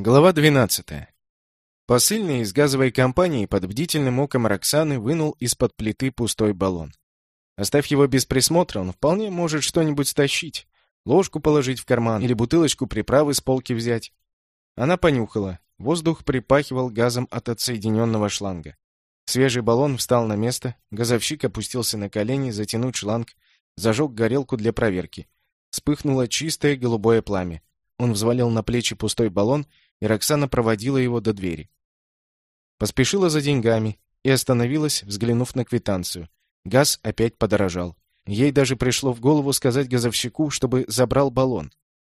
Глава 12. Посыльный из газовой компании под бдительным оком Роксаны вынул из-под плиты пустой баллон. Оставь его без присмотра, он вполне может что-нибудь стащить. Ложку положить в карман или бутылочку приправы с полки взять. Она понюхала. Воздух припахивал газом от отсоединенного шланга. Свежий баллон встал на место, газовщик опустился на колени затянуть шланг, зажег горелку для проверки. Вспыхнуло чистое голубое пламя. Он взвалил на плечи пустой баллон и Роксана проводила его до двери. Поспешила за деньгами и остановилась, взглянув на квитанцию. Газ опять подорожал. Ей даже пришло в голову сказать газовщику, чтобы забрал баллон.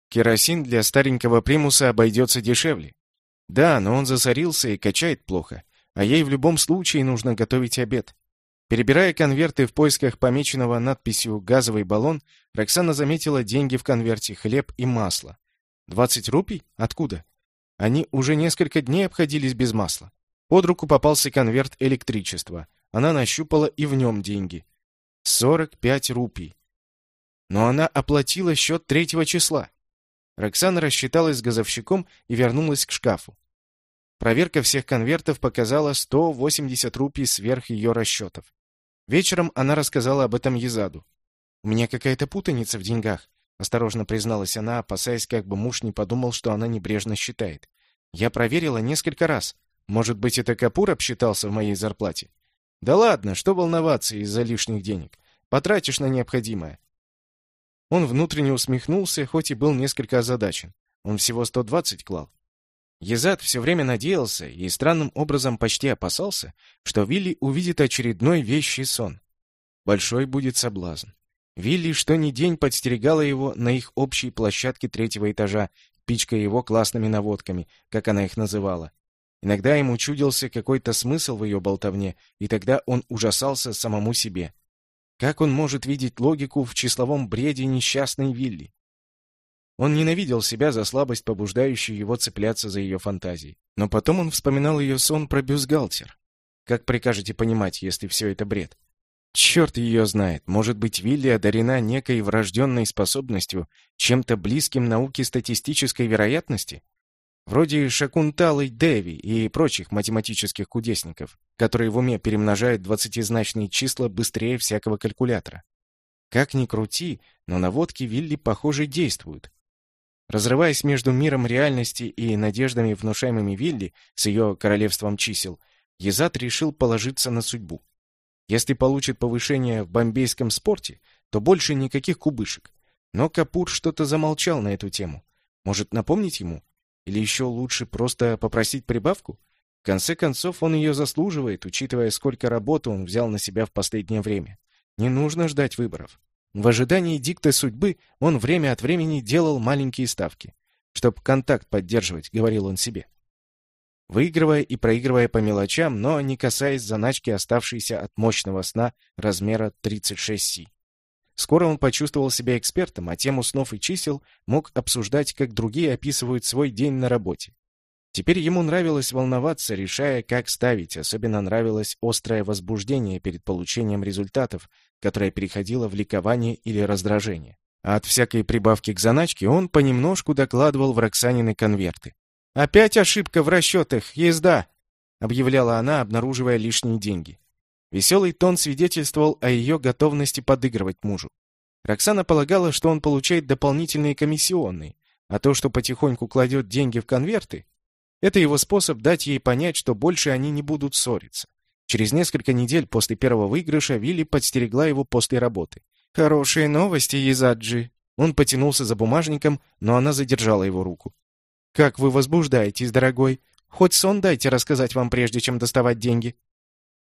Керосин для старенького примуса обойдется дешевле. Да, но он засорился и качает плохо, а ей в любом случае нужно готовить обед. Перебирая конверты в поисках помеченного надписью «газовый баллон», Роксана заметила деньги в конверте, хлеб и масло. «Двадцать рупий? Откуда?» Они уже несколько дней обходились без масла. Под руку попался конверт электричества. Она нащупала и в нем деньги. 45 рупий. Но она оплатила счет третьего числа. Роксана рассчиталась с газовщиком и вернулась к шкафу. Проверка всех конвертов показала 180 рупий сверх ее расчетов. Вечером она рассказала об этом Езаду. «У меня какая-то путаница в деньгах. Осторожно призналась она, опасаясь, как бы муж не подумал, что она небрежно считает. Я проверила несколько раз. Может быть, это Капур обсчитался в моей зарплате? Да ладно, что волноваться из-за лишних денег? Потратишь на необходимое. Он внутренне усмехнулся, хоть и был несколько озадачен. Он всего 120 клал. Езад все время надеялся и странным образом почти опасался, что Вилли увидит очередной вещий сон. Большой будет соблазн. Вилли что ни день подстерегала его на их общей площадке третьего этажа, пичкая его классными наводками, как она их называла. Иногда ему чудился какой-то смысл в ее болтовне, и тогда он ужасался самому себе. Как он может видеть логику в числовом бреде несчастной Вилли? Он ненавидел себя за слабость, побуждающую его цепляться за ее фантазии. Но потом он вспоминал ее сон про бюстгальтер. Как прикажете понимать, если все это бред? Черт ее знает, может быть, Вилли одарена некой врожденной способностью, чем-то близким науке статистической вероятности? Вроде Шакунталы Деви и прочих математических кудесников, которые в уме перемножают двадцатизначные числа быстрее всякого калькулятора. Как ни крути, но наводки Вилли, похоже, действуют. Разрываясь между миром реальности и надеждами, внушаемыми Вилли с ее королевством чисел, Езат решил положиться на судьбу. Если получит повышение в бомбейском спорте, то больше никаких кубышек. Но Капур что-то замолчал на эту тему. Может, напомнить ему? Или еще лучше просто попросить прибавку? В конце концов, он ее заслуживает, учитывая, сколько работы он взял на себя в последнее время. Не нужно ждать выборов. В ожидании дикта судьбы он время от времени делал маленькие ставки. Чтоб контакт поддерживать, говорил он себе выигрывая и проигрывая по мелочам, но не касаясь заначки, оставшейся от мощного сна размера 36Си. Скоро он почувствовал себя экспертом, а тему снов и чисел мог обсуждать, как другие описывают свой день на работе. Теперь ему нравилось волноваться, решая, как ставить, особенно нравилось острое возбуждение перед получением результатов, которое переходило в ликование или раздражение. А от всякой прибавки к заначке он понемножку докладывал в Роксанины конверты. «Опять ошибка в расчетах, езда!» — объявляла она, обнаруживая лишние деньги. Веселый тон свидетельствовал о ее готовности подыгрывать мужу. Роксана полагала, что он получает дополнительные комиссионные, а то, что потихоньку кладет деньги в конверты, это его способ дать ей понять, что больше они не будут ссориться. Через несколько недель после первого выигрыша Вилли подстерегла его после работы. «Хорошие новости, Езаджи!» Он потянулся за бумажником, но она задержала его руку. «Как вы возбуждаетесь, дорогой! Хоть сон дайте рассказать вам, прежде чем доставать деньги!»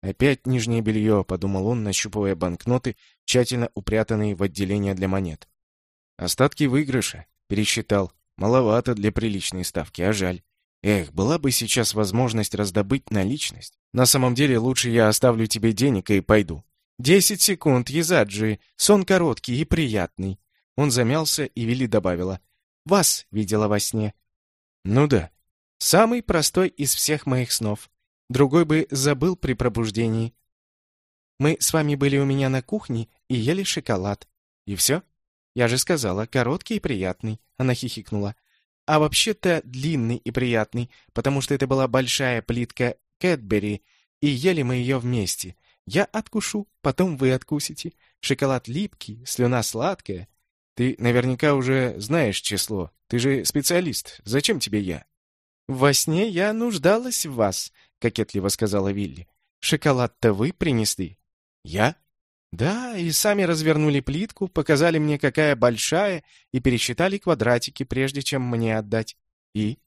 «Опять нижнее белье», — подумал он, нащупывая банкноты, тщательно упрятанные в отделение для монет. «Остатки выигрыша», — пересчитал. «Маловато для приличной ставки, а жаль. Эх, была бы сейчас возможность раздобыть наличность. На самом деле лучше я оставлю тебе денег и пойду». «Десять секунд, Езаджи. Сон короткий и приятный». Он замялся, и Вилли добавила. «Вас видела во сне. Ну да. Самый простой из всех моих снов. Другой бы забыл при пробуждении. Мы с вами были у меня на кухне и ели шоколад. И все? Я же сказала, короткий и приятный. Она хихикнула. а вообще-то длинный и приятный, потому что это была большая плитка Кэтбери, и ели мы ее вместе. Я откушу, потом вы откусите. Шоколад липкий, слюна сладкая. Ты наверняка уже знаешь число. Ты же специалист. Зачем тебе я? Во сне я нуждалась в вас, кокетливо сказала Вилли. Шоколад-то вы принесли. Я? Да, и сами развернули плитку, показали мне, какая большая, и пересчитали квадратики, прежде чем мне отдать. И?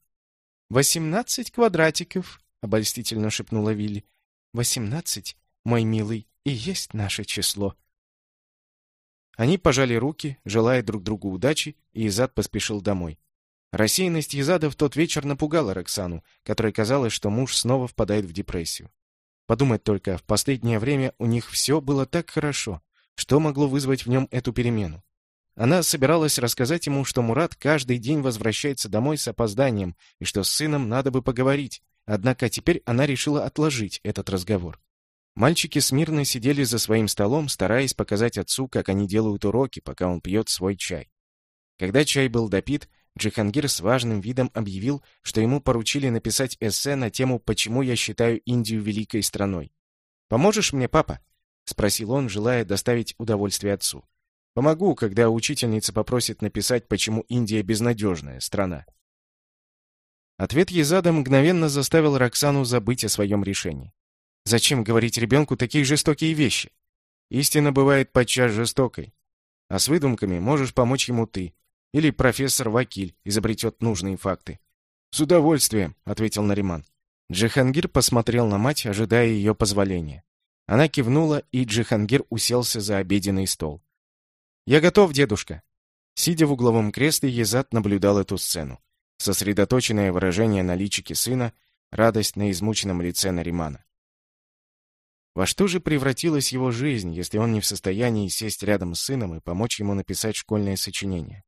«Восемнадцать квадратиков», — обольстительно шепнула Вилли. «Восемнадцать, мой милый, и есть наше число». Они пожали руки, желая друг другу удачи, и Изад поспешил домой. Рассеянность Изада в тот вечер напугала Роксану, которой казалось, что муж снова впадает в депрессию. Подумать только, в последнее время у них все было так хорошо. Что могло вызвать в нем эту перемену? Она собиралась рассказать ему, что Мурат каждый день возвращается домой с опозданием, и что с сыном надо бы поговорить. Однако теперь она решила отложить этот разговор. Мальчики смирно сидели за своим столом, стараясь показать отцу, как они делают уроки, пока он пьет свой чай. Когда чай был допит, Джихангир с важным видом объявил, что ему поручили написать эссе на тему «Почему я считаю Индию великой страной». «Поможешь мне, папа?» — спросил он, желая доставить удовольствие отцу. «Помогу, когда учительница попросит написать, почему Индия безнадежная страна». Ответ Езада мгновенно заставил Роксану забыть о своем решении. Зачем говорить ребенку такие жестокие вещи? Истина бывает подчас жестокой. А с выдумками можешь помочь ему ты. Или профессор Вакиль изобретет нужные факты. «С удовольствием», — ответил Нариман. Джихангир посмотрел на мать, ожидая ее позволения. Она кивнула, и Джихангир уселся за обеденный стол. «Я готов, дедушка». Сидя в угловом кресле, Езат наблюдал эту сцену. Сосредоточенное выражение на личике сына, радость на измученном лице Наримана. Во что же превратилась его жизнь, если он не в состоянии сесть рядом с сыном и помочь ему написать школьное сочинение?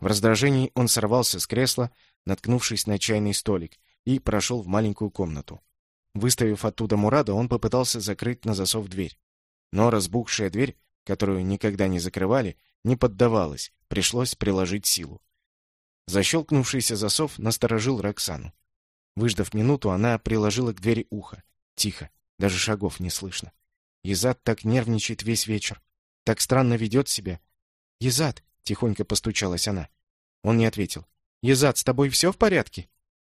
В раздражении он сорвался с кресла, наткнувшись на чайный столик, и прошел в маленькую комнату. Выставив оттуда Мурада, он попытался закрыть на засов дверь. Но разбухшая дверь, которую никогда не закрывали, не поддавалась, пришлось приложить силу. Защелкнувшийся засов насторожил Роксану. Выждав минуту, она приложила к двери ухо. Тихо, даже шагов не слышно. Езад так нервничает весь вечер. Так странно ведет себя. Езад, Тихонько постучалась она. Он не ответил. «Езад, с тобой все в порядке?»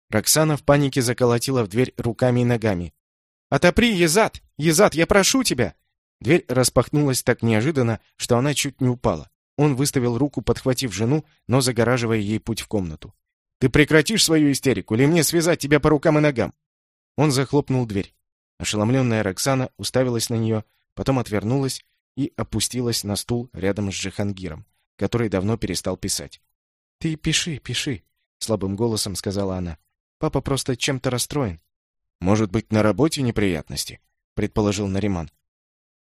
Роксана в панике заколотила в дверь руками и ногами. «Отопри, Езад! Езад, я прошу тебя!» Дверь распахнулась так неожиданно, что она чуть не упала. Он выставил руку, подхватив жену, но загораживая ей путь в комнату. «Ты прекратишь свою истерику, или мне связать тебя по рукам и ногам?» Он захлопнул дверь. Ошеломленная Роксана уставилась на нее, потом отвернулась и опустилась на стул рядом с Джихангиром который давно перестал писать. «Ты пиши, пиши», — слабым голосом сказала она. «Папа просто чем-то расстроен». «Может быть, на работе неприятности?» — предположил Нариман.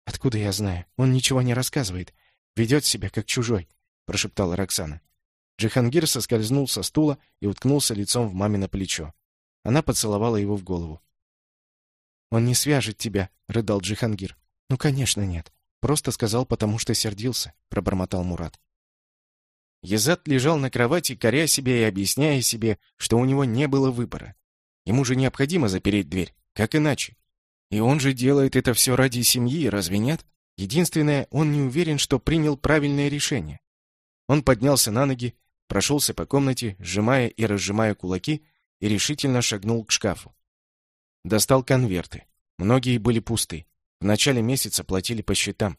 «Откуда я знаю? Он ничего не рассказывает. Ведет себя как чужой», — прошептала Роксана. Джихангир соскользнул со стула и уткнулся лицом в мамино плечо. Она поцеловала его в голову. «Он не свяжет тебя», — рыдал Джихангир. «Ну, конечно, нет. Просто сказал, потому что сердился», — пробормотал Мурат. Езат лежал на кровати, коря себе и объясняя себе, что у него не было выбора. Ему же необходимо запереть дверь, как иначе. И он же делает это все ради семьи, разве нет? Единственное, он не уверен, что принял правильное решение. Он поднялся на ноги, прошелся по комнате, сжимая и разжимая кулаки, и решительно шагнул к шкафу. Достал конверты. Многие были пусты. В начале месяца платили по счетам.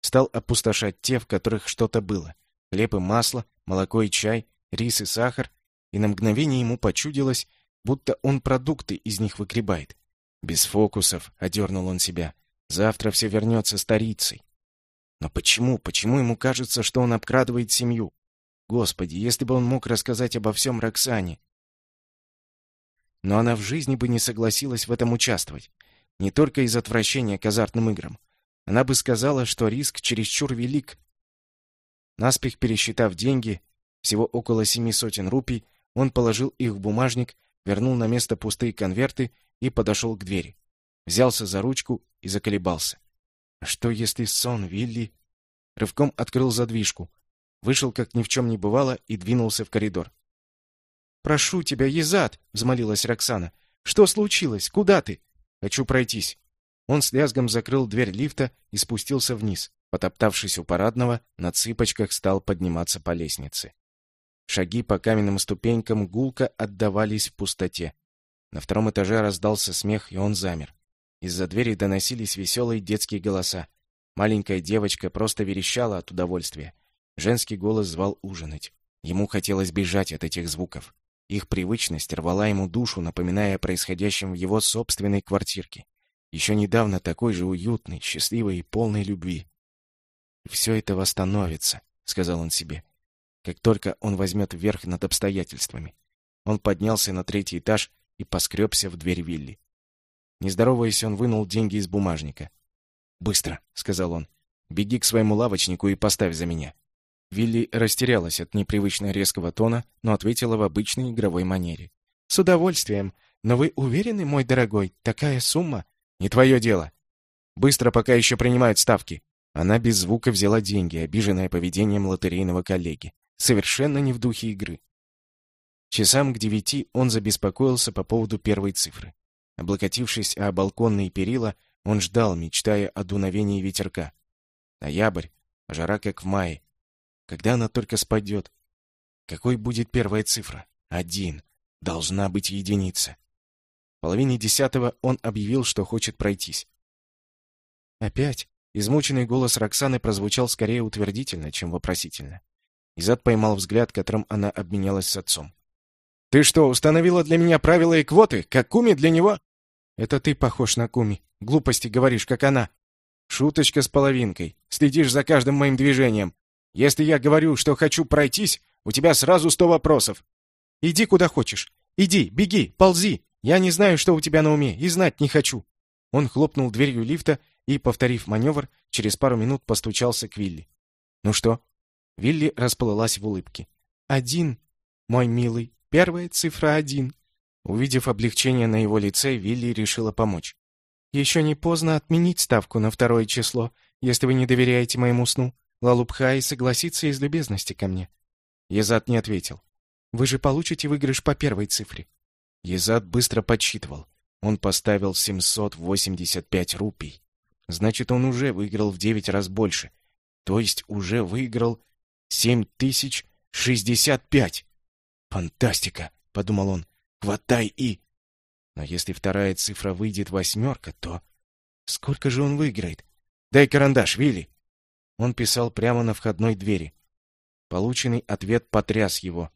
Стал опустошать те, в которых что-то было хлеб и масло, молоко и чай, рис и сахар, и на мгновение ему почудилось, будто он продукты из них выгребает. Без фокусов, одернул он себя. Завтра все вернется старицей. Но почему, почему ему кажется, что он обкрадывает семью? Господи, если бы он мог рассказать обо всем Роксане. Но она в жизни бы не согласилась в этом участвовать. Не только из отвращения к азартным играм. Она бы сказала, что риск чересчур велик, Наспех пересчитав деньги, всего около семи сотен рупий, он положил их в бумажник, вернул на место пустые конверты и подошел к двери. Взялся за ручку и заколебался. А что если сон, Вилли? Рывком открыл задвижку, вышел, как ни в чем не бывало, и двинулся в коридор. «Прошу тебя, Езад!» — взмолилась Роксана. «Что случилось? Куда ты?» «Хочу пройтись». Он с лязгом закрыл дверь лифта и спустился вниз. Потоптавшись у парадного, на цыпочках стал подниматься по лестнице. Шаги по каменным ступенькам гулко отдавались в пустоте. На втором этаже раздался смех, и он замер. Из-за двери доносились веселые детские голоса. Маленькая девочка просто верещала от удовольствия. Женский голос звал ужинать. Ему хотелось бежать от этих звуков. Их привычность рвала ему душу, напоминая о происходящем в его собственной квартирке. Еще недавно такой же уютный, счастливый и полной любви. «Все это восстановится», — сказал он себе, как только он возьмет верх над обстоятельствами. Он поднялся на третий этаж и поскребся в дверь вилли. Не здороваясь, он вынул деньги из бумажника. «Быстро», — сказал он. «Беги к своему лавочнику и поставь за меня». Вилли растерялась от непривычно резкого тона, но ответила в обычной игровой манере. «С удовольствием. Но вы уверены, мой дорогой, такая сумма?» «Не твое дело. Быстро, пока еще принимают ставки». Она без звука взяла деньги, обиженная поведением лотерейного коллеги. Совершенно не в духе игры. Часам к девяти он забеспокоился по поводу первой цифры. Облокотившись о балконные перила, он ждал, мечтая о дуновении ветерка. Ноябрь, жара как в мае. Когда она только спадет? Какой будет первая цифра? Один. Должна быть единица. В половине десятого он объявил, что хочет пройтись. Опять? Измученный голос Роксаны прозвучал скорее утвердительно, чем вопросительно. Изад поймал взгляд, которым она обменялась с отцом. Ты что, установила для меня правила и квоты, как Куми для него? Это ты похож на Куми. Глупости говоришь, как она. Шуточка с половинкой. Следишь за каждым моим движением. Если я говорю, что хочу пройтись, у тебя сразу сто вопросов. Иди куда хочешь. Иди, беги, ползи. Я не знаю, что у тебя на уме, и знать не хочу. Он хлопнул дверью лифта и, повторив маневр, через пару минут постучался к Вилли. Ну что? Вилли расплылась в улыбке. Один, мой милый, Первая цифра один. Увидев облегчение на его лице, Вилли решила помочь. Еще не поздно отменить ставку на второе число, если вы не доверяете моему сну. Лалубхай согласится из любезности ко мне. Езад не ответил. Вы же получите выигрыш по первой цифре. Езад быстро подсчитывал. Он поставил 785 рупий. Значит, он уже выиграл в девять раз больше. То есть уже выиграл 7065. «Фантастика!» — подумал он. «Хватай и...» Но если вторая цифра выйдет восьмерка, то... Сколько же он выиграет? «Дай карандаш, Вилли!» Он писал прямо на входной двери. Полученный ответ потряс его.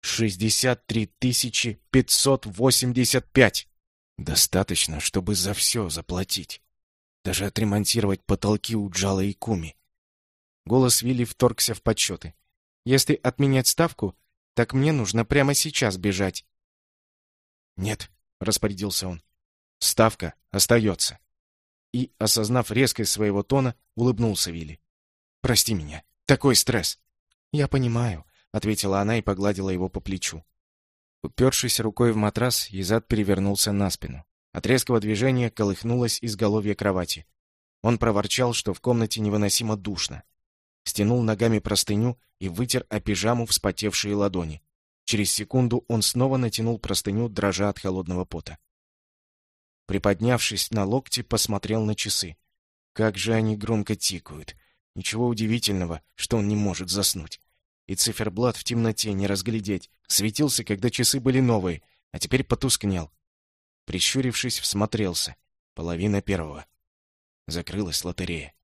«Шестьдесят три тысячи пятьсот восемьдесят пять!» Достаточно, чтобы за все заплатить. Даже отремонтировать потолки у Джала и Куми. Голос Вилли вторгся в подсчеты. Если отменять ставку, так мне нужно прямо сейчас бежать. Нет, распорядился он. Ставка остается. И, осознав резкость своего тона, улыбнулся Вилли. Прости меня. Такой стресс. Я понимаю, ответила она и погладила его по плечу. Упершись рукой в матрас, Изад перевернулся на спину. От резкого движения колыхнулось изголовье кровати. Он проворчал, что в комнате невыносимо душно стянул ногами простыню и вытер о пижаму вспотевшие ладони. Через секунду он снова натянул простыню, дрожа от холодного пота. Приподнявшись на локте, посмотрел на часы. Как же они громко тикают. Ничего удивительного, что он не может заснуть. И циферблат в темноте не разглядеть. Светился, когда часы были новые, а теперь потускнел. Прищурившись, всмотрелся. Половина первого. Закрылась лотерея.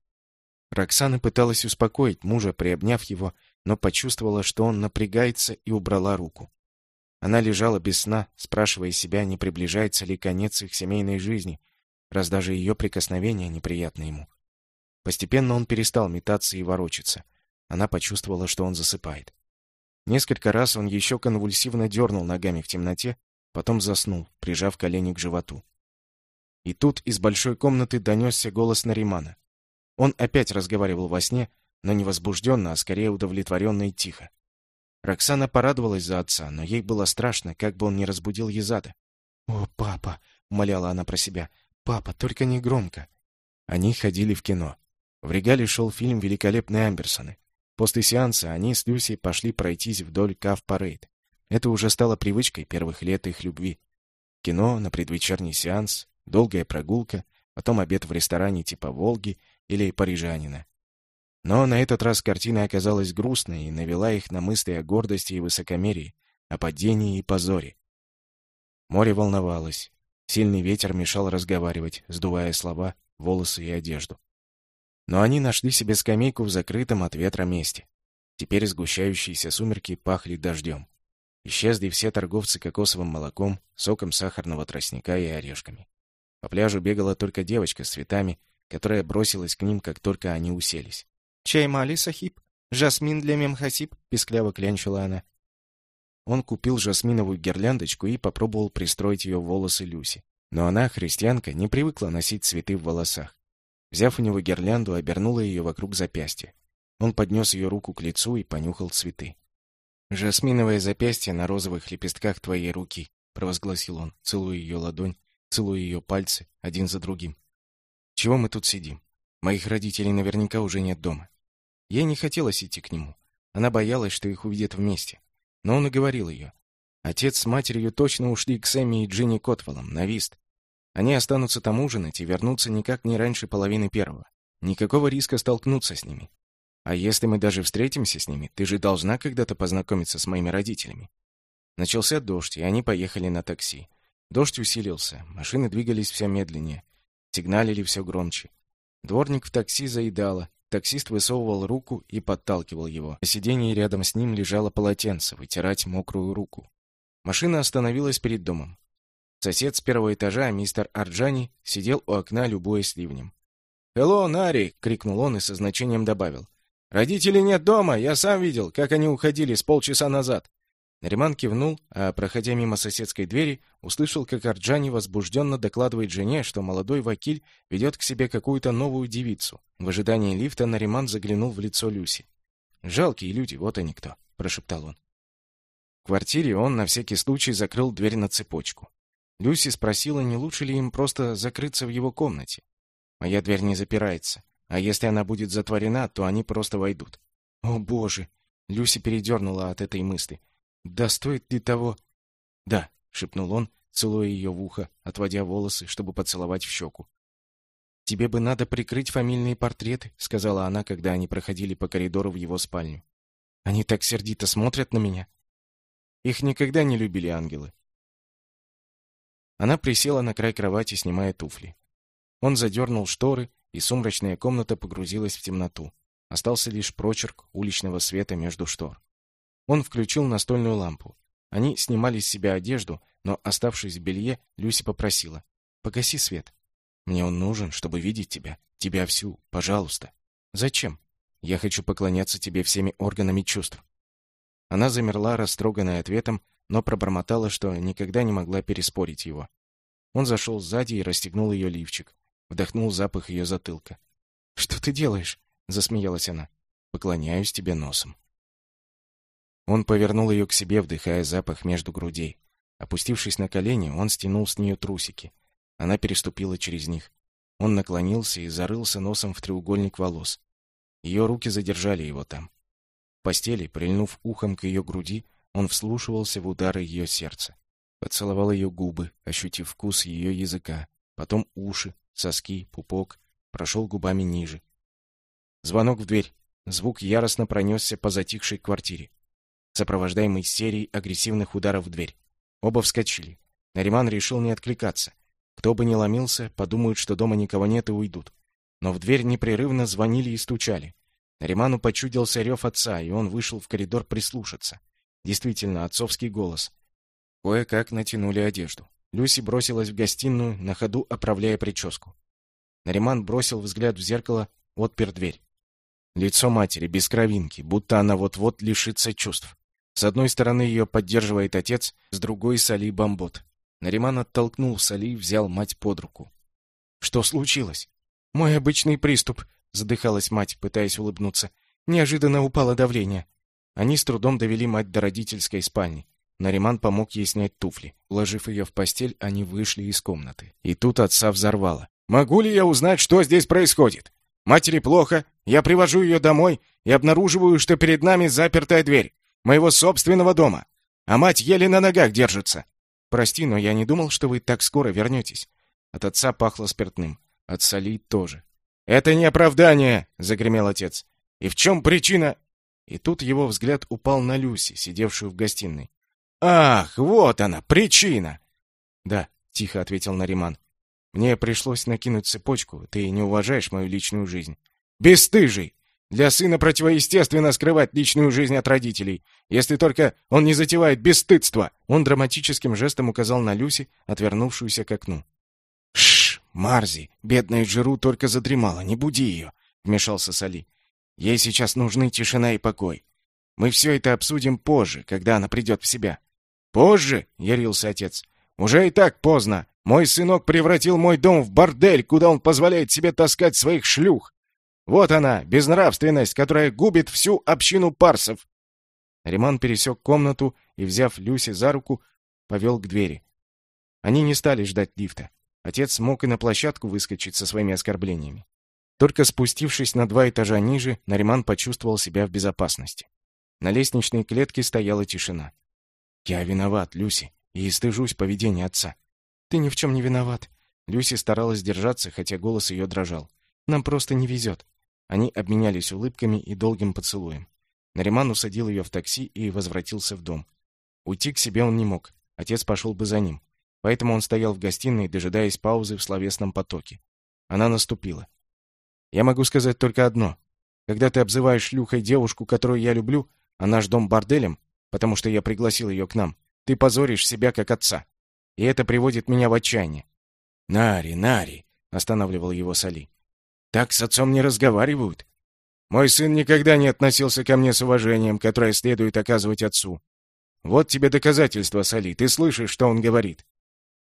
Роксана пыталась успокоить мужа, приобняв его, но почувствовала, что он напрягается и убрала руку. Она лежала без сна, спрашивая себя, не приближается ли конец их семейной жизни, раз даже ее прикосновение неприятно ему. Постепенно он перестал метаться и ворочаться. Она почувствовала, что он засыпает. Несколько раз он еще конвульсивно дернул ногами в темноте, потом заснул, прижав колени к животу. И тут из большой комнаты донесся голос Наримана. Он опять разговаривал во сне, но не возбужденно, а скорее удовлетворенно и тихо. Роксана порадовалась за отца, но ей было страшно, как бы он не разбудил Езада. «О, папа!» — умоляла она про себя. «Папа, только не громко!» Они ходили в кино. В регале шел фильм «Великолепные Амберсоны». После сеанса они с Люси пошли пройтись вдоль Кав-парейд. Это уже стало привычкой первых лет их любви. Кино на предвечерний сеанс, долгая прогулка, потом обед в ресторане типа «Волги» или «Парижанина». Но на этот раз картина оказалась грустной и навела их на мысли о гордости и высокомерии, о падении и позоре. Море волновалось. Сильный ветер мешал разговаривать, сдувая слова, волосы и одежду. Но они нашли себе скамейку в закрытом от ветра месте. Теперь сгущающиеся сумерки пахли дождем. Исчезли все торговцы кокосовым молоком, соком сахарного тростника и орешками. По пляжу бегала только девочка с цветами, которая бросилась к ним, как только они уселись. «Чай мали, сахиб? Жасмин для мемхасиб?» — пискляво клянчила она. Он купил жасминовую гирляндочку и попробовал пристроить ее в волосы Люси. Но она, христианка, не привыкла носить цветы в волосах. Взяв у него гирлянду, обернула ее вокруг запястья. Он поднес ее руку к лицу и понюхал цветы. «Жасминовое запястье на розовых лепестках твоей руки», — провозгласил он, целуя ее ладонь, целуя ее пальцы, один за другим. «Чего мы тут сидим? Моих родителей наверняка уже нет дома». Ей не хотелось идти к нему. Она боялась, что их увидят вместе. Но он уговорил ее. Отец с матерью точно ушли к Сэмми и Джинни Котвеллам на вист. Они останутся там ужинать и вернутся никак не раньше половины первого. Никакого риска столкнуться с ними. А если мы даже встретимся с ними, ты же должна когда-то познакомиться с моими родителями. Начался дождь, и они поехали на такси. Дождь усилился, машины двигались все медленнее, сигналили все громче. Дворник в такси заедало, таксист высовывал руку и подталкивал его. На сиденье рядом с ним лежало полотенце, вытирать мокрую руку. Машина остановилась перед домом. Сосед с первого этажа, мистер Арджани, сидел у окна, любуясь ливнем. «Хелло, Нари!» — крикнул он и со значением добавил. «Родителей нет дома, я сам видел, как они уходили с полчаса назад». Нариман кивнул, а, проходя мимо соседской двери, услышал, как Арджани возбужденно докладывает жене, что молодой вакиль ведет к себе какую-то новую девицу. В ожидании лифта Нариман заглянул в лицо Люси. «Жалкие люди, вот они кто», — прошептал он. В квартире он на всякий случай закрыл дверь на цепочку. Люси спросила, не лучше ли им просто закрыться в его комнате. «Моя дверь не запирается. А если она будет затворена, то они просто войдут. О, боже! Люси передернула от этой мысли. Да стоит ли того? Да, шепнул он, целуя ее в ухо, отводя волосы, чтобы поцеловать в щеку. Тебе бы надо прикрыть фамильные портреты, сказала она, когда они проходили по коридору в его спальню. Они так сердито смотрят на меня. Их никогда не любили ангелы. Она присела на край кровати, снимая туфли. Он задернул шторы, и сумрачная комната погрузилась в темноту. Остался лишь прочерк уличного света между штор. Он включил настольную лампу. Они снимали с себя одежду, но, оставшись в белье, Люси попросила. «Погаси свет. Мне он нужен, чтобы видеть тебя. Тебя всю. Пожалуйста». «Зачем?» «Я хочу поклоняться тебе всеми органами чувств». Она замерла, растроганная ответом, но пробормотала, что никогда не могла переспорить его. Он зашел сзади и расстегнул ее лифчик. Вдохнул запах ее затылка. «Что ты делаешь?» — засмеялась она. «Поклоняюсь тебе носом». Он повернул ее к себе, вдыхая запах между грудей. Опустившись на колени, он стянул с нее трусики. Она переступила через них. Он наклонился и зарылся носом в треугольник волос. Ее руки задержали его там. В постели, прильнув ухом к ее груди, он вслушивался в удары ее сердца. Поцеловал ее губы, ощутив вкус ее языка, потом уши, соски, пупок, прошел губами ниже. Звонок в дверь. Звук яростно пронесся по затихшей квартире, сопровождаемый серией агрессивных ударов в дверь. Оба вскочили. Нариман решил не откликаться. Кто бы ни ломился, подумают, что дома никого нет и уйдут. Но в дверь непрерывно звонили и стучали. Нариману почудился рев отца, и он вышел в коридор прислушаться. Действительно, отцовский голос. Кое-как натянули одежду. Люси бросилась в гостиную, на ходу оправляя прическу. Нариман бросил взгляд в зеркало, отпер дверь. Лицо матери без кровинки, будто она вот-вот лишится чувств. С одной стороны ее поддерживает отец, с другой — Сали Бомбот. Нариман оттолкнул Сали, взял мать под руку. «Что случилось?» «Мой обычный приступ», — задыхалась мать, пытаясь улыбнуться. «Неожиданно упало давление». Они с трудом довели мать до родительской спальни. Нариман помог ей снять туфли. Уложив ее в постель, они вышли из комнаты. И тут отца взорвало. «Могу ли я узнать, что здесь происходит? Матери плохо, я привожу ее домой и обнаруживаю, что перед нами запертая дверь моего собственного дома. А мать еле на ногах держится!» «Прости, но я не думал, что вы так скоро вернетесь». От отца пахло спиртным. От Сали тоже. «Это не оправдание!» — загремел отец. «И в чем причина?» И тут его взгляд упал на Люси, сидевшую в гостиной. «Ах, вот она, причина!» «Да», — тихо ответил Нариман. «Мне пришлось накинуть цепочку. Ты не уважаешь мою личную жизнь». «Бесстыжий! Для сына противоестественно скрывать личную жизнь от родителей, если только он не затевает бесстыдство!» Он драматическим жестом указал на Люси, отвернувшуюся к окну. «Шш, Марзи, бедная Джеру только задремала, не буди ее!» — вмешался Сали. «Ей сейчас нужны тишина и покой. Мы все это обсудим позже, когда она придет в себя». «Позже?» — ярился отец. «Уже и так поздно. Мой сынок превратил мой дом в бордель, куда он позволяет себе таскать своих шлюх. Вот она, безнравственность, которая губит всю общину парсов. Риман пересек комнату и, взяв Люси за руку, повел к двери. Они не стали ждать лифта. Отец мог и на площадку выскочить со своими оскорблениями. Только спустившись на два этажа ниже, Нариман почувствовал себя в безопасности. На лестничной клетке стояла тишина. «Я виноват, Люси, и стыжусь поведения отца». «Ты ни в чем не виноват». Люси старалась держаться, хотя голос ее дрожал. «Нам просто не везет. Они обменялись улыбками и долгим поцелуем. Нариман усадил ее в такси и возвратился в дом. Уйти к себе он не мог. Отец пошел бы за ним. Поэтому он стоял в гостиной, дожидаясь паузы в словесном потоке. Она наступила. Я могу сказать только одно. Когда ты обзываешь шлюхой девушку, которую я люблю, а наш дом борделем, потому что я пригласил ее к нам, ты позоришь себя как отца. И это приводит меня в отчаяние. Нари, Нари, останавливал его Сали. Так с отцом не разговаривают. Мой сын никогда не относился ко мне с уважением, которое следует оказывать отцу. Вот тебе доказательство, Сали, ты слышишь, что он говорит.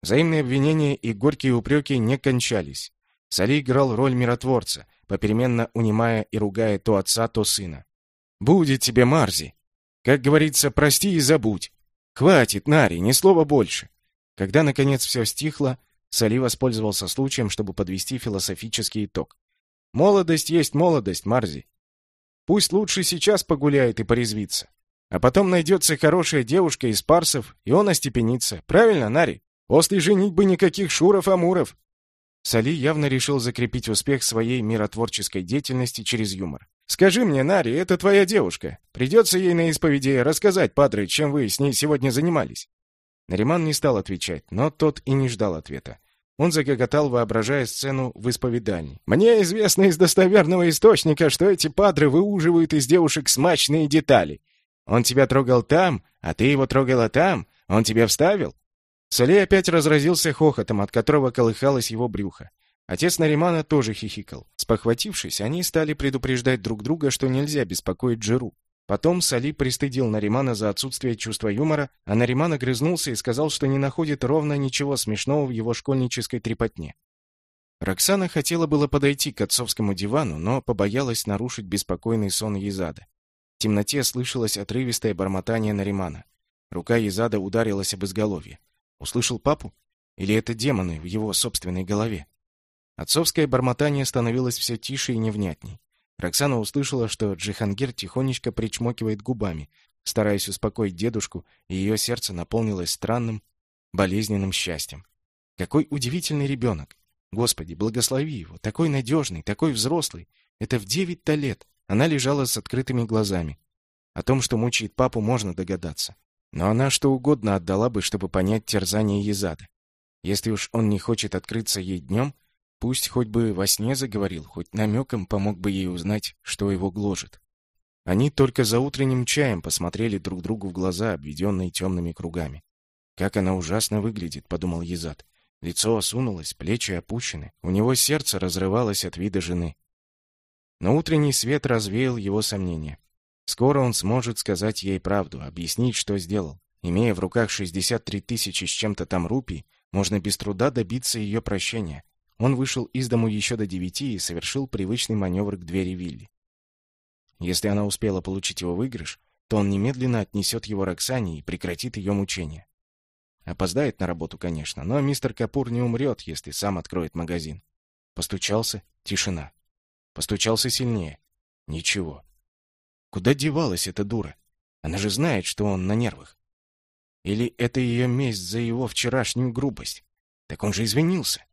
Взаимные обвинения и горькие упреки не кончались. Сали играл роль миротворца, попеременно унимая и ругая то отца, то сына. «Будет тебе, Марзи! Как говорится, прости и забудь! Хватит, Нари, ни слова больше!» Когда, наконец, все стихло, Сали воспользовался случаем, чтобы подвести философический итог. Молодость есть молодость, Марзи. Пусть лучше сейчас погуляет и порезвится. А потом найдется хорошая девушка из парсов, и он остепенится. Правильно, Нари? После женитьбы никаких шуров-амуров. Сали явно решил закрепить успех своей миротворческой деятельности через юмор. «Скажи мне, Нари, это твоя девушка. Придется ей на исповеди рассказать, падре, чем вы с ней сегодня занимались». Нариман не стал отвечать, но тот и не ждал ответа. Он загоготал, воображая сцену в исповедальне. «Мне известно из достоверного источника, что эти падры выуживают из девушек смачные детали. Он тебя трогал там, а ты его трогала там. Он тебя вставил?» Солей опять разразился хохотом, от которого колыхалось его брюхо. Отец Наримана тоже хихикал. Спохватившись, они стали предупреждать друг друга, что нельзя беспокоить Джиру. Потом Сали пристыдил Наримана за отсутствие чувства юмора, а Нариман огрызнулся и сказал, что не находит ровно ничего смешного в его школьнической трепотне. Роксана хотела было подойти к отцовскому дивану, но побоялась нарушить беспокойный сон Езада. В темноте слышалось отрывистое бормотание Наримана. Рука Езада ударилась об изголовье. Услышал папу? Или это демоны в его собственной голове? Отцовское бормотание становилось все тише и невнятней. Роксана услышала, что Джихангир тихонечко причмокивает губами, стараясь успокоить дедушку, и ее сердце наполнилось странным, болезненным счастьем. Какой удивительный ребенок! Господи, благослови его! Такой надежный, такой взрослый! Это в девять-то лет! Она лежала с открытыми глазами. О том, что мучает папу, можно догадаться. Но она что угодно отдала бы, чтобы понять терзание Езада. Если уж он не хочет открыться ей днем, Пусть хоть бы во сне заговорил, хоть намеком помог бы ей узнать, что его гложет. Они только за утренним чаем посмотрели друг другу в глаза, обведенные темными кругами. «Как она ужасно выглядит», — подумал Езад. Лицо осунулось, плечи опущены. У него сердце разрывалось от вида жены. Но утренний свет развеял его сомнения. Скоро он сможет сказать ей правду, объяснить, что сделал. Имея в руках 63 тысячи с чем-то там рупий, можно без труда добиться ее прощения. Он вышел из дому еще до девяти и совершил привычный маневр к двери вилли. Если она успела получить его выигрыш, то он немедленно отнесет его Роксане и прекратит ее мучения. Опоздает на работу, конечно, но мистер Капур не умрет, если сам откроет магазин. Постучался — тишина. Постучался сильнее. Ничего. Куда девалась эта дура? Она же знает, что он на нервах. Или это ее месть за его вчерашнюю грубость? Так он же извинился.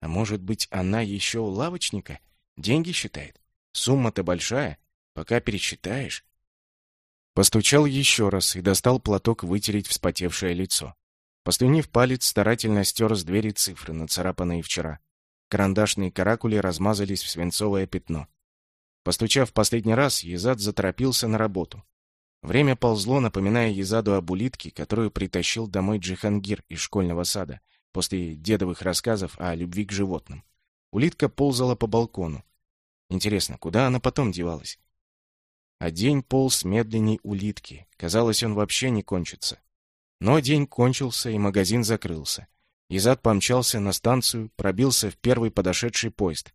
А может быть, она еще у лавочника? Деньги считает? Сумма-то большая. Пока пересчитаешь. Постучал еще раз и достал платок вытереть вспотевшее лицо. Послюнив палец, старательно стер с двери цифры, нацарапанные вчера. Карандашные каракули размазались в свинцовое пятно. Постучав последний раз, Езад заторопился на работу. Время ползло, напоминая Езаду об улитке, которую притащил домой Джихангир из школьного сада после дедовых рассказов о любви к животным. Улитка ползала по балкону. Интересно, куда она потом девалась? А день полз медленней улитки. Казалось, он вообще не кончится. Но день кончился, и магазин закрылся. Изад помчался на станцию, пробился в первый подошедший поезд.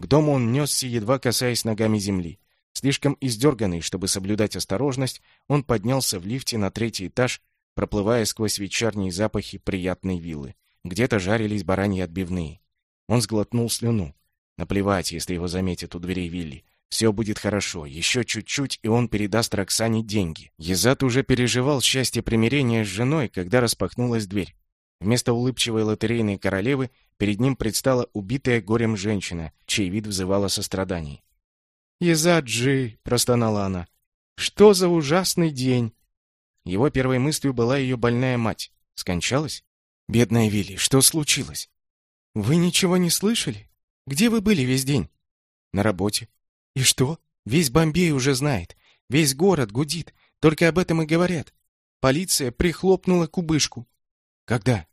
К дому он несся, едва касаясь ногами земли. Слишком издерганный, чтобы соблюдать осторожность, он поднялся в лифте на третий этаж, проплывая сквозь вечерние запахи приятной виллы. Где-то жарились бараньи отбивные. Он сглотнул слюну. Наплевать, если его заметят у дверей Вилли. Все будет хорошо. Еще чуть-чуть, и он передаст Роксане деньги. Езат уже переживал счастье примирения с женой, когда распахнулась дверь. Вместо улыбчивой лотерейной королевы перед ним предстала убитая горем женщина, чей вид вызывала сострадание. «Езаджи!» — простонала она. «Что за ужасный день!» Его первой мыслью была ее больная мать. Скончалась? «Бедная Вилли, что случилось?» «Вы ничего не слышали? Где вы были весь день?» «На работе». «И что? Весь Бомбей уже знает. Весь город гудит. Только об этом и говорят. Полиция прихлопнула кубышку». «Когда?»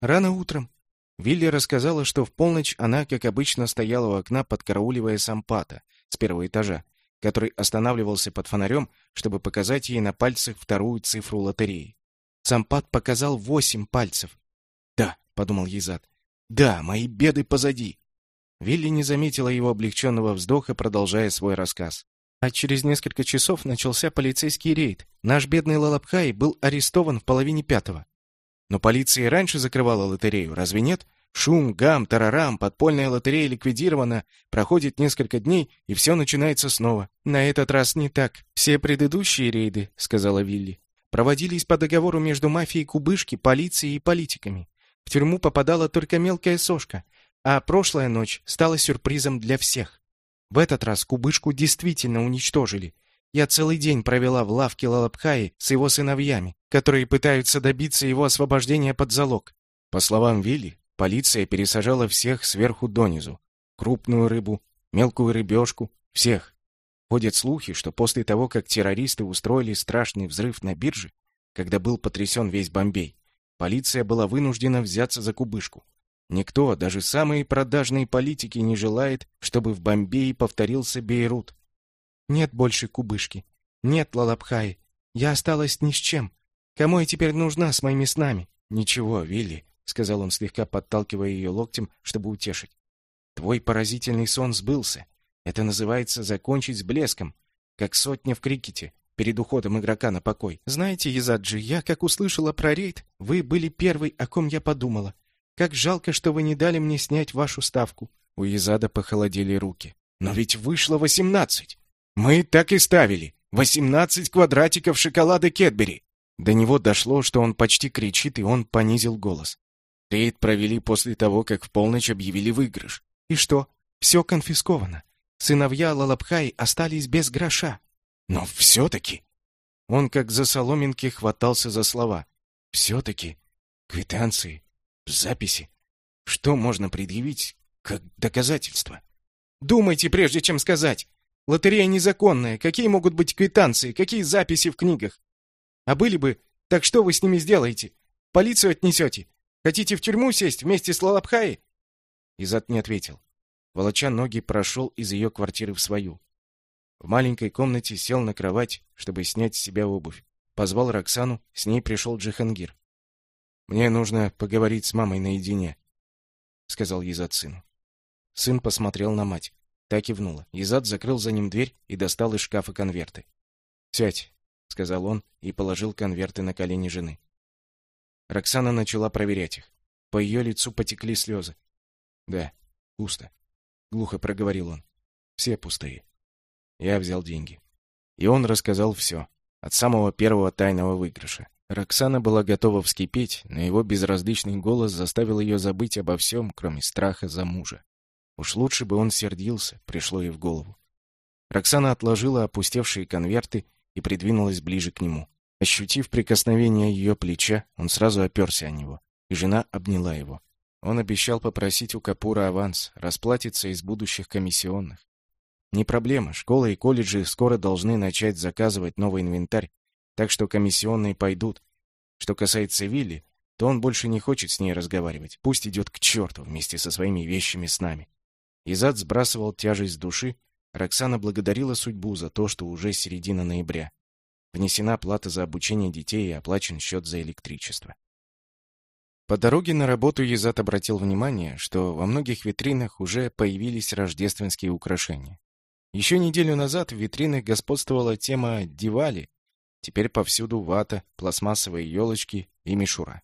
«Рано утром». Вилли рассказала, что в полночь она, как обычно, стояла у окна, подкарауливая сампата с первого этажа, который останавливался под фонарем, чтобы показать ей на пальцах вторую цифру лотереи. Сампат показал восемь пальцев, подумал Езад. Да, мои беды позади. Вилли не заметила его облегченного вздоха, продолжая свой рассказ. А через несколько часов начался полицейский рейд. Наш бедный Лалабхай был арестован в половине пятого. Но полиция и раньше закрывала лотерею, разве нет? Шум, гам, тарарам, подпольная лотерея ликвидирована, проходит несколько дней, и все начинается снова. На этот раз не так. Все предыдущие рейды, сказала Вилли, проводились по договору между мафией Кубышки, полицией и политиками. В тюрьму попадала только мелкая сошка, а прошлая ночь стала сюрпризом для всех. В этот раз кубышку действительно уничтожили. Я целый день провела в лавке Лалабхаи с его сыновьями, которые пытаются добиться его освобождения под залог. По словам Вилли, полиция пересажала всех сверху донизу. Крупную рыбу, мелкую рыбешку, всех. Ходят слухи, что после того, как террористы устроили страшный взрыв на бирже, когда был потрясен весь Бомбей, Полиция была вынуждена взяться за кубышку. Никто, даже самые продажные политики, не желает, чтобы в Бомбее повторился Бейрут. Нет больше кубышки. Нет Лалабхаи. Я осталась ни с чем. Кому я теперь нужна с моими снами? Ничего, Вилли, сказал он, слегка подталкивая ее локтем, чтобы утешить. Твой поразительный сон сбылся. Это называется закончить с блеском, как сотня в крикете перед уходом игрока на покой. Знаете, Езаджи, я как услышала про рейд, вы были первый, о ком я подумала. Как жалко, что вы не дали мне снять вашу ставку. У Езада похолодели руки. Но ведь вышло восемнадцать. Мы так и ставили. Восемнадцать квадратиков шоколада Кетбери. До него дошло, что он почти кричит, и он понизил голос. Рейд провели после того, как в полночь объявили выигрыш. И что? Все конфисковано. Сыновья Лалабхай остались без гроша. Но все-таки... Он как за соломинки хватался за слова. Все-таки... Квитанции, записи. Что можно предъявить как доказательство? Думайте, прежде чем сказать. Лотерея незаконная. Какие могут быть квитанции? Какие записи в книгах? А были бы, так что вы с ними сделаете? Полицию отнесете? Хотите в тюрьму сесть вместе с Лалабхаей? Изат не ответил. Волоча ноги прошел из ее квартиры в свою. В маленькой комнате сел на кровать, чтобы снять с себя обувь. Позвал Роксану, с ней пришел Джихангир. «Мне нужно поговорить с мамой наедине», — сказал Езад сыну. Сын посмотрел на мать. Так кивнула. Езад закрыл за ним дверь и достал из шкафа конверты. «Сядь», — сказал он и положил конверты на колени жены. Роксана начала проверять их. По ее лицу потекли слезы. «Да, пусто», — глухо проговорил он. «Все пустые». Я взял деньги. И он рассказал все, от самого первого тайного выигрыша. Роксана была готова вскипеть, но его безразличный голос заставил ее забыть обо всем, кроме страха за мужа. Уж лучше бы он сердился, пришло ей в голову. Роксана отложила опустевшие конверты и придвинулась ближе к нему. Ощутив прикосновение ее плеча, он сразу оперся о него, и жена обняла его. Он обещал попросить у Капура аванс, расплатиться из будущих комиссионных. Не проблема, школы и колледжи скоро должны начать заказывать новый инвентарь, так что комиссионные пойдут. Что касается Вилли, то он больше не хочет с ней разговаривать. Пусть идет к черту вместе со своими вещами с нами. Изад сбрасывал тяжесть души. Роксана благодарила судьбу за то, что уже середина ноября. Внесена плата за обучение детей и оплачен счет за электричество. По дороге на работу Езат обратил внимание, что во многих витринах уже появились рождественские украшения. Еще неделю назад в витринах господствовала тема Дивали, теперь повсюду вата, пластмассовые елочки и мишура.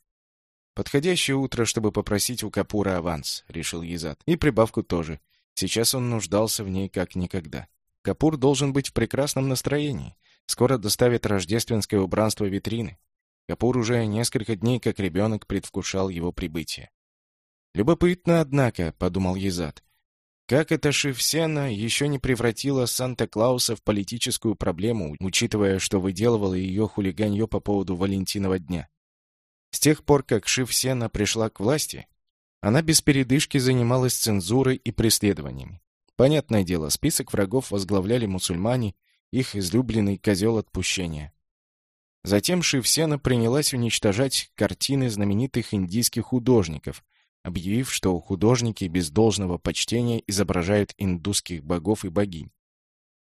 «Подходящее утро, чтобы попросить у Капура аванс», — решил Езат. «И прибавку тоже. Сейчас он нуждался в ней как никогда. Капур должен быть в прекрасном настроении. Скоро доставят рождественское убранство витрины. Капур уже несколько дней как ребенок предвкушал его прибытие. «Любопытно, однако», — подумал Езад, как эта Шевсена еще не превратила Санта-Клауса в политическую проблему, учитывая, что выделывала ее хулиганье по поводу Валентинова дня. С тех пор, как Шевсена пришла к власти, она без передышки занималась цензурой и преследованиями. Понятное дело, список врагов возглавляли мусульмане, их излюбленный козел отпущения. Затем Шивсена принялась уничтожать картины знаменитых индийских художников, объявив, что художники без должного почтения изображают индусских богов и богинь.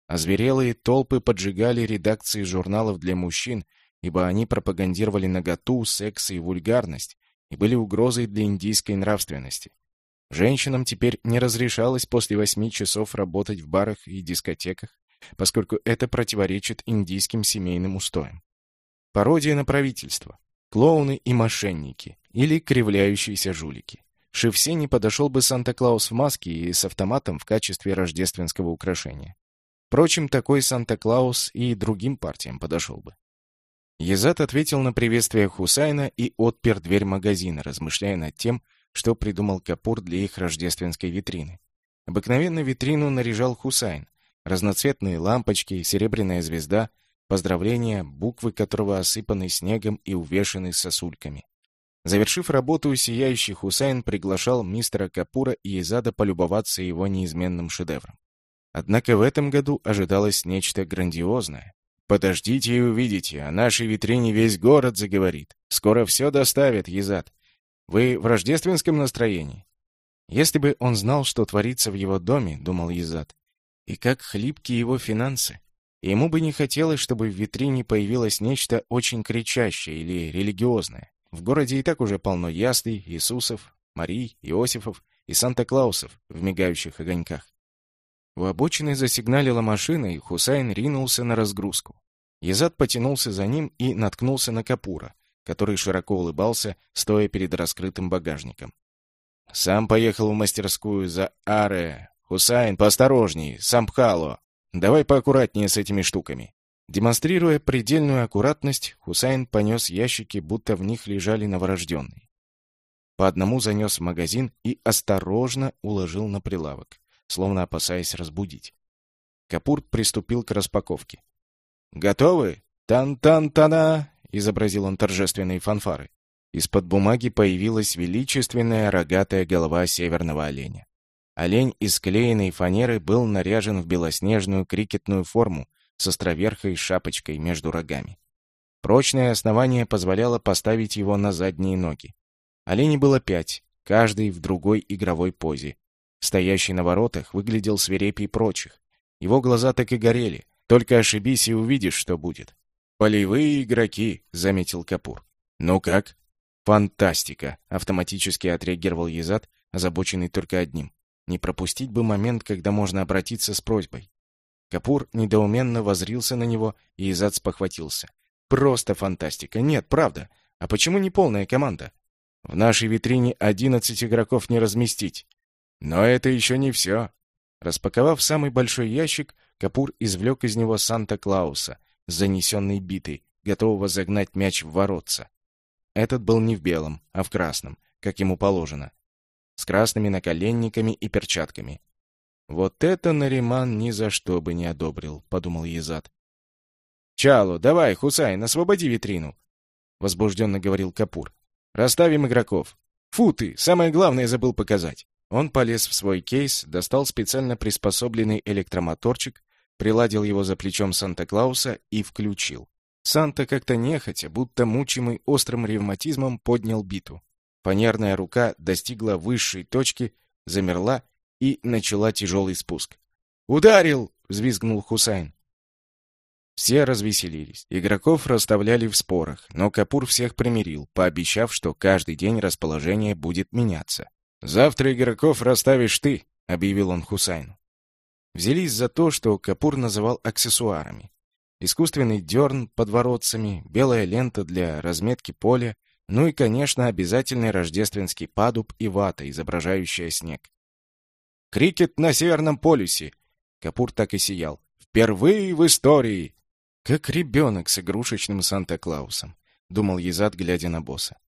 Озверелые толпы поджигали редакции журналов для мужчин, ибо они пропагандировали наготу, секс и вульгарность, и были угрозой для индийской нравственности. Женщинам теперь не разрешалось после восьми часов работать в барах и дискотеках, поскольку это противоречит индийским семейным устоям. Пародия на правительство. Клоуны и мошенники. Или кривляющиеся жулики. Шевсе подошел бы Санта-Клаус в маске и с автоматом в качестве рождественского украшения. Впрочем, такой Санта-Клаус и другим партиям подошел бы. Езат ответил на приветствие Хусайна и отпер дверь магазина, размышляя над тем, что придумал Капур для их рождественской витрины. Обыкновенно витрину наряжал Хусайн. Разноцветные лампочки, серебряная звезда, Поздравления, буквы которого осыпаны снегом и увешаны сосульками. Завершив работу, сияющий Хусайн приглашал мистера Капура и Изада полюбоваться его неизменным шедевром. Однако в этом году ожидалось нечто грандиозное. «Подождите и увидите, о нашей витрине весь город заговорит. Скоро все доставят, Езад. Вы в рождественском настроении?» Если бы он знал, что творится в его доме, думал Езад, и как хлипки его финансы, ему бы не хотелось, чтобы в витрине появилось нечто очень кричащее или религиозное. В городе и так уже полно яслей, Иисусов, Марий, Иосифов и Санта-Клаусов в мигающих огоньках. У обочины засигналила машина, и Хусайн ринулся на разгрузку. Езад потянулся за ним и наткнулся на Капура, который широко улыбался, стоя перед раскрытым багажником. «Сам поехал в мастерскую за Аре. Хусайн, поосторожней, Сампхало!» Давай поаккуратнее с этими штуками. Демонстрируя предельную аккуратность, Хусайн понес ящики, будто в них лежали новорожденные. По одному занес в магазин и осторожно уложил на прилавок, словно опасаясь разбудить. Капур приступил к распаковке. «Готовы? Тан-тан-тана!» — изобразил он торжественные фанфары. Из-под бумаги появилась величественная рогатая голова северного оленя. Олень из склеенной фанеры был наряжен в белоснежную крикетную форму с островерхой шапочкой между рогами. Прочное основание позволяло поставить его на задние ноги. Оленей было пять, каждый в другой игровой позе. Стоящий на воротах выглядел свирепей прочих. Его глаза так и горели. Только ошибись и увидишь, что будет. «Полевые игроки», — заметил Капур. «Ну как?» «Фантастика», — автоматически отреагировал Езад, озабоченный только одним. Не пропустить бы момент, когда можно обратиться с просьбой. Капур недоуменно возрился на него, и Изад спохватился. «Просто фантастика! Нет, правда! А почему не полная команда? В нашей витрине одиннадцать игроков не разместить. Но это еще не все!» Распаковав самый большой ящик, Капур извлек из него Санта-Клауса с занесенной битой, готового загнать мяч в воротца. Этот был не в белом, а в красном, как ему положено, с красными наколенниками и перчатками. «Вот это Нариман ни за что бы не одобрил», — подумал Езад. «Чалу, давай, Хусайн, освободи витрину», — возбужденно говорил Капур. «Расставим игроков. Фу ты, самое главное забыл показать». Он полез в свой кейс, достал специально приспособленный электромоторчик, приладил его за плечом Санта-Клауса и включил. Санта как-то нехотя, будто мучимый острым ревматизмом, поднял биту. Фанерная рука достигла высшей точки, замерла и начала тяжелый спуск. «Ударил!» — взвизгнул Хусайн. Все развеселились. Игроков расставляли в спорах, но Капур всех примирил, пообещав, что каждый день расположение будет меняться. «Завтра игроков расставишь ты», — объявил он Хусайну. Взялись за то, что Капур называл аксессуарами. Искусственный дерн под воротцами, белая лента для разметки поля, ну и, конечно, обязательный рождественский падуб и вата, изображающая снег. «Крикет на Северном полюсе!» Капур так и сиял. «Впервые в истории!» «Как ребенок с игрушечным Санта-Клаусом», — думал Езад, глядя на босса.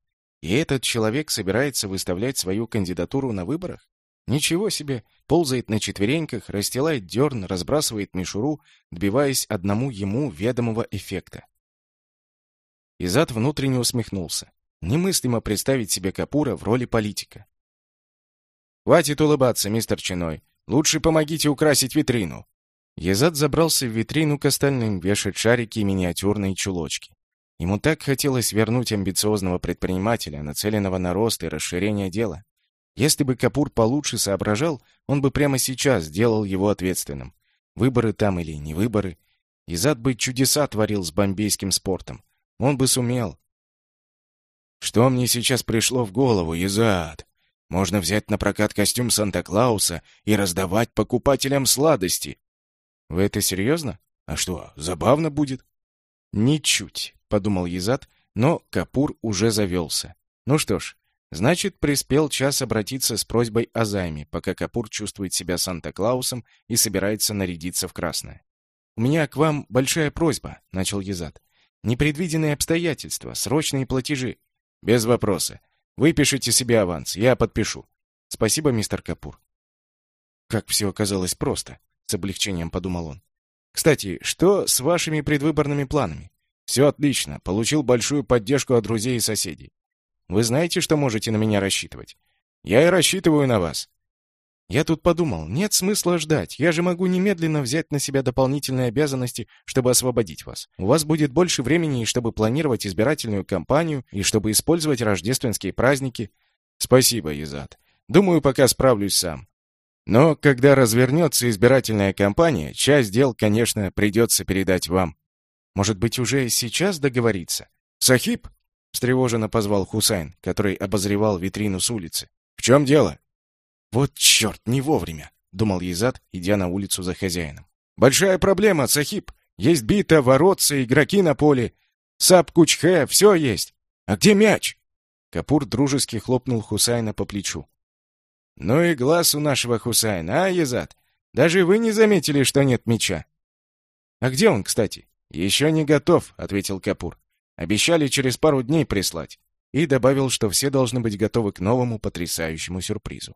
«И этот человек собирается выставлять свою кандидатуру на выборах? Ничего себе! Ползает на четвереньках, расстилает дерн, разбрасывает мишуру, добиваясь одному ему ведомого эффекта. Изад внутренне усмехнулся. Немыслимо представить себе Капура в роли политика. «Хватит улыбаться, мистер Чиной. Лучше помогите украсить витрину». Езад забрался в витрину к остальным, вешать шарики и миниатюрные чулочки. Ему так хотелось вернуть амбициозного предпринимателя, нацеленного на рост и расширение дела. Если бы Капур получше соображал, он бы прямо сейчас сделал его ответственным. Выборы там или не выборы. Изад бы чудеса творил с бомбейским спортом. Он бы сумел. Что мне сейчас пришло в голову, Изад? Можно взять на прокат костюм Санта-Клауса и раздавать покупателям сладости. Вы это серьезно? А что, забавно будет? Ничуть, подумал Езад, но Капур уже завелся. Ну что ж, Значит, приспел час обратиться с просьбой о займе, пока Капур чувствует себя Санта-Клаусом и собирается нарядиться в красное. «У меня к вам большая просьба», — начал Езад. «Непредвиденные обстоятельства, срочные платежи». «Без вопроса. Выпишите себе аванс, я подпишу». «Спасибо, мистер Капур». Как все оказалось просто, с облегчением подумал он. «Кстати, что с вашими предвыборными планами?» «Все отлично. Получил большую поддержку от друзей и соседей. Вы знаете, что можете на меня рассчитывать. Я и рассчитываю на вас. Я тут подумал, нет смысла ждать. Я же могу немедленно взять на себя дополнительные обязанности, чтобы освободить вас. У вас будет больше времени, чтобы планировать избирательную кампанию и чтобы использовать рождественские праздники. Спасибо, Изат. Думаю, пока справлюсь сам. Но когда развернется избирательная кампания, часть дел, конечно, придется передать вам. Может быть, уже сейчас договориться? Сахиб, встревоженно позвал Хусайн, который обозревал витрину с улицы. «В чем дело?» «Вот черт, не вовремя!» — думал Езад, идя на улицу за хозяином. «Большая проблема, Сахиб! Есть бита, воротцы, игроки на поле. Сап Кучхе, все есть. А где мяч?» Капур дружески хлопнул Хусайна по плечу. «Ну и глаз у нашего Хусайна, а, Езад? Даже вы не заметили, что нет мяча?» «А где он, кстати?» «Еще не готов», — ответил Капур. Обещали через пару дней прислать. И добавил, что все должны быть готовы к новому потрясающему сюрпризу.